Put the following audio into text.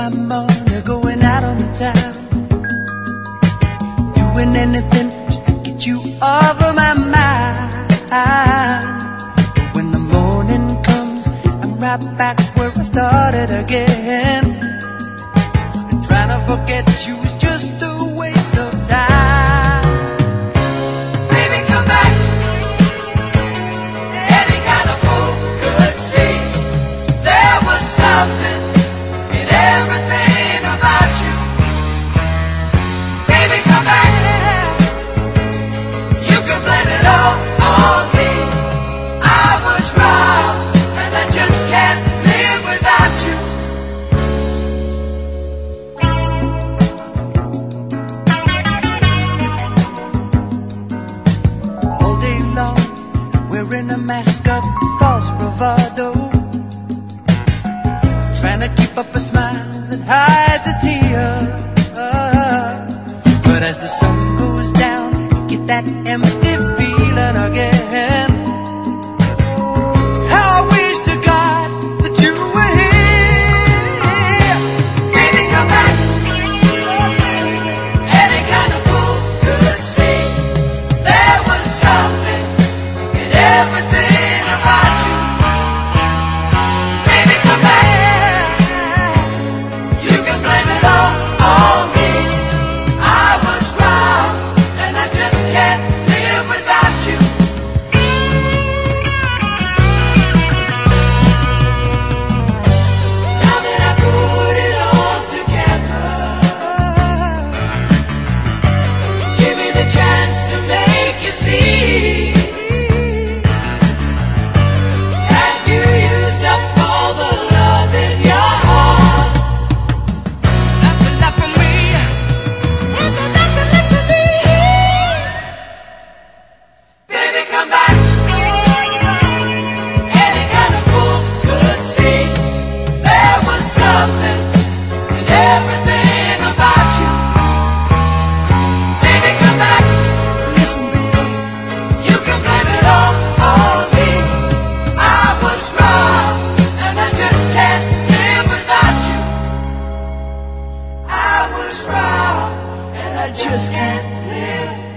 my morning going out on the town. Doing anything just to get you off of my mind. But when the morning comes, I'm right back where I started again. And trying to forget you is just mask of false bravado. Trying to keep up a smile that hides a tear. But as the sun goes down, get that empty. and I just can't live.